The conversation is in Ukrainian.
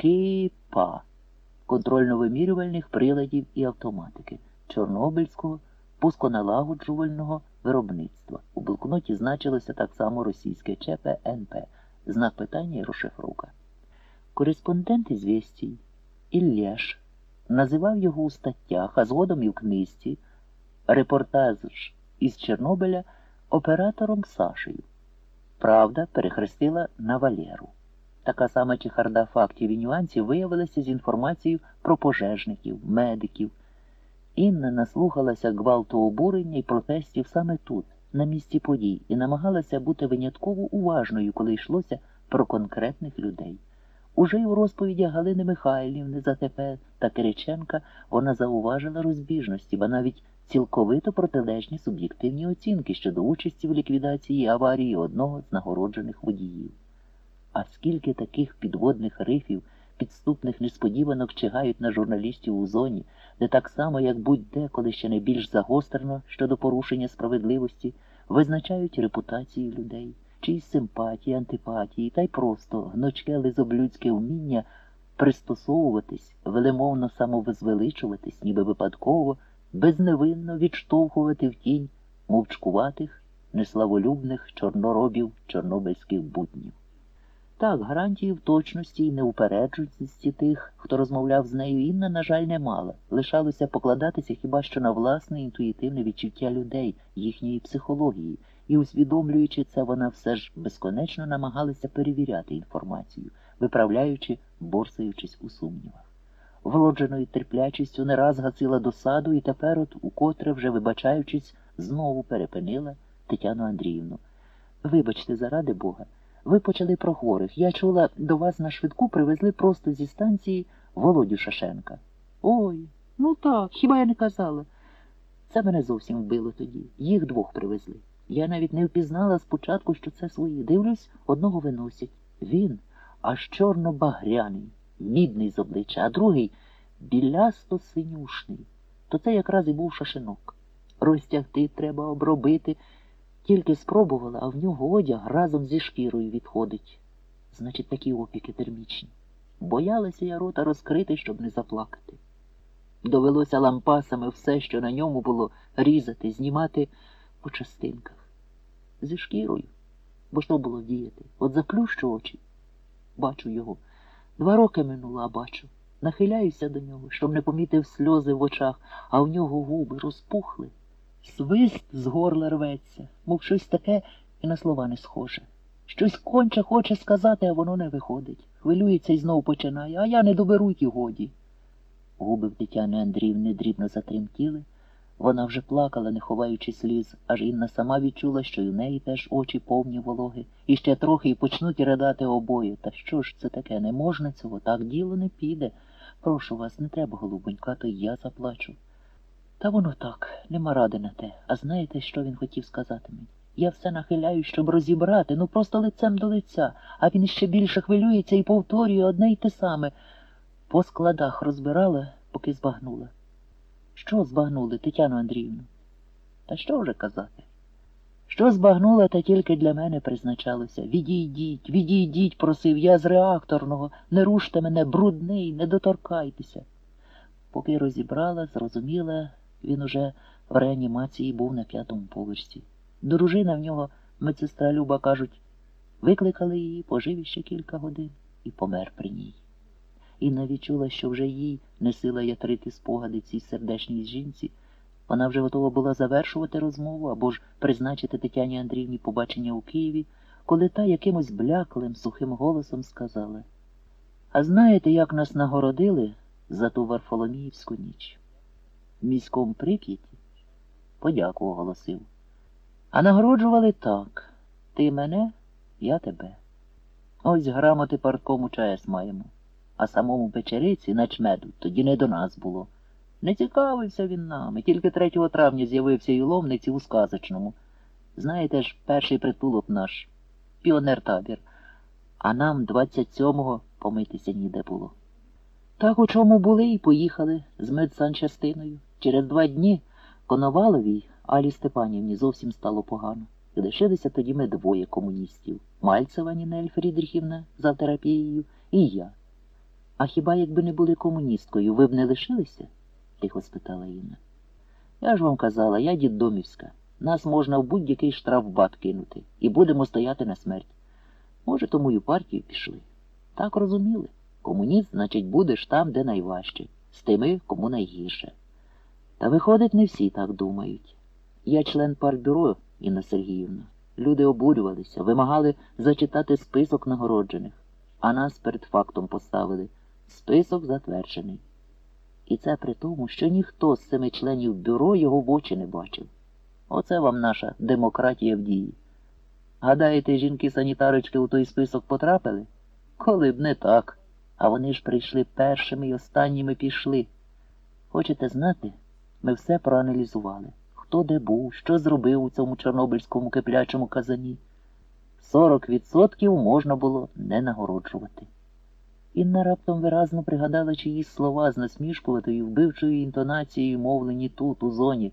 КИПА контрольно-вимірювальних приладів і автоматики Чорнобильського пусконалагоджувального виробництва. У блокноті значилося так само російське ЧПНП, знак питання і розшифровка. Кореспондент «Ізвєстій» Ілляш називав його у статтях, а згодом і в книжці репортаж із Чорнобиля оператором Сашею. Правда перехрестила на Валеру. Така сама чехарда фактів і нюансів виявилася з інформацією про пожежників, медиків. Інна наслухалася гвалту обурення і протестів саме тут, на місці подій, і намагалася бути винятково уважною, коли йшлося про конкретних людей. Уже й у розповідях Галини Михайлівни Затепе та Кириченка вона зауважила розбіжності, ба навіть цілковито протилежні суб'єктивні оцінки щодо участі в ліквідації аварії одного з нагороджених водіїв. А скільки таких підводних рифів, підступних несподіванок чигають на журналістів у зоні, де так само, як будь-де, коли ще не більш загострено щодо порушення справедливості, визначають репутації людей, чиїсь симпатії, антипатії, та й просто гнучке лизоблюдське вміння пристосовуватись, велемовно самовизвеличуватись, ніби випадково, безневинно відштовхувати в тінь мовчкуватих, неславолюбних чорноробів чорнобильських буднів. Так, гарантії в точності і неупередженості тих, хто розмовляв з нею, Інна, на жаль, не мала. Лишалося покладатися хіба що на власне інтуїтивне відчуття людей, їхньої психології, і, усвідомлюючи це, вона все ж безконечно намагалася перевіряти інформацію, виправляючи, борсаючись у сумнівах. Вродженою терплячістю не раз гасила досаду і тепер, от, укотре, вже вибачаючись, знову перепинила Тетяну Андріївну. Вибачте, заради Бога. Ви почали про хворих. Я чула, до вас на швидку привезли просто зі станції Володю Шашенка. Ой, ну так, хіба я не казала? Це мене зовсім вбило тоді. Їх двох привезли. Я навіть не впізнала спочатку, що це свої. Дивлюсь, одного виносять. Він аж чорно-багряний, мідний з обличчя, а другий білясто синюшний. То це якраз і був шашинок. Розтягти треба обробити. Тільки спробувала, а в нього одяг разом зі шкірою відходить. Значить, такі опіки термічні. Боялася я рота розкрити, щоб не заплакати. Довелося лампасами все, що на ньому було, різати, знімати по частинках. Зі шкірою. Бо що було діяти? От заплющу очі. Бачу його. Два роки минуло, а бачу. Нахиляюся до нього, щоб не помітив сльози в очах, а в нього губи розпухли. Свист з горла рветься, мов щось таке і на слова не схоже. Щось конче хоче сказати, а воно не виходить. Хвилюється і знов починає, а я не доберу й годі. Губи в Тетяни Андріївни дрібно затремтіли. Вона вже плакала, не ховаючи сліз, аж Інна сама відчула, що й у неї теж очі повні вологи, і ще трохи й почнуть ридати обоє. Та що ж це таке? Не можна цього, так діло не піде. Прошу вас, не треба, голубонька, то я заплачу. Та воно так, нема ради на те. А знаєте, що він хотів сказати мені? Я все нахиляю, щоб розібрати, ну просто лицем до лиця, а він ще більше хвилюється і повторює одне й те саме. По складах розбирала, поки збагнула. Що збагнули, Тетяну Андріївну? Та що вже казати? Що збагнула, та тільки для мене призначалося. Відійдіть, відійдіть, просив я з реакторного, не руште мене, брудний, не доторкайтеся. Поки розібрала, зрозуміла, він уже в реанімації був на п'ятому поверсі. Дружина в нього, медсестра Люба, кажуть, викликали її, пожив іще кілька годин і помер при ній. Інна відчула, що вже їй не сила ятрити спогади цій сердечній жінці. Вона вже готова була завершувати розмову або ж призначити Тетяні Андріївні побачення у Києві, коли та якимось бляклим, сухим голосом сказала А знаєте, як нас нагородили за ту Варфоломіївську ніч? Міському прикіті? Подяку оголосив. А нагороджували так. Ти мене, я тебе. Ось грамоти парткому ЧАЕС маємо. А самому печериці начмеду тоді не до нас було. Не цікавився він нами. Тільки 3 травня з'явився і ловниці у сказочному. Знаєте ж, перший притулок наш, піонер-табір, а нам 27-го помитися ніде було. Так у чому були і поїхали з медсанчастиною. Через два дні Коноваловій Алі Степанівні зовсім стало погано. І лишилися тоді ми двоє комуністів Мальцева Нінель Фрідріхівна за терапією і я. А хіба якби не були комуністкою, ви б не лишилися? тихо спитала Інна. Я ж вам казала, я діддомівська. Нас можна в будь-який штрафбат кинути, і будемо стояти на смерть. Може, тому й у партію пішли. Так розуміли. Комуніст, значить, будеш там, де найважче, з тими, кому найгірше. Та виходить, не всі так думають. Я член партбюро, Інна Сергіївна. Люди обурювалися, вимагали зачитати список нагороджених, а нас перед фактом поставили. Список затверджений. І це при тому, що ніхто з семи членів бюро його в очі не бачив. Оце вам наша демократія в дії. Гадаєте, жінки-санітарочки у той список потрапили? Коли б не так. А вони ж прийшли першими і останніми пішли. Хочете знати? Ми все проаналізували. Хто де був, що зробив у цьому чорнобильському киплячому казані. 40% можна було не нагороджувати. Інна раптом виразно пригадала чиїсь слова з насмішкуватою вбивчою інтонацією, мовлені тут, у зоні,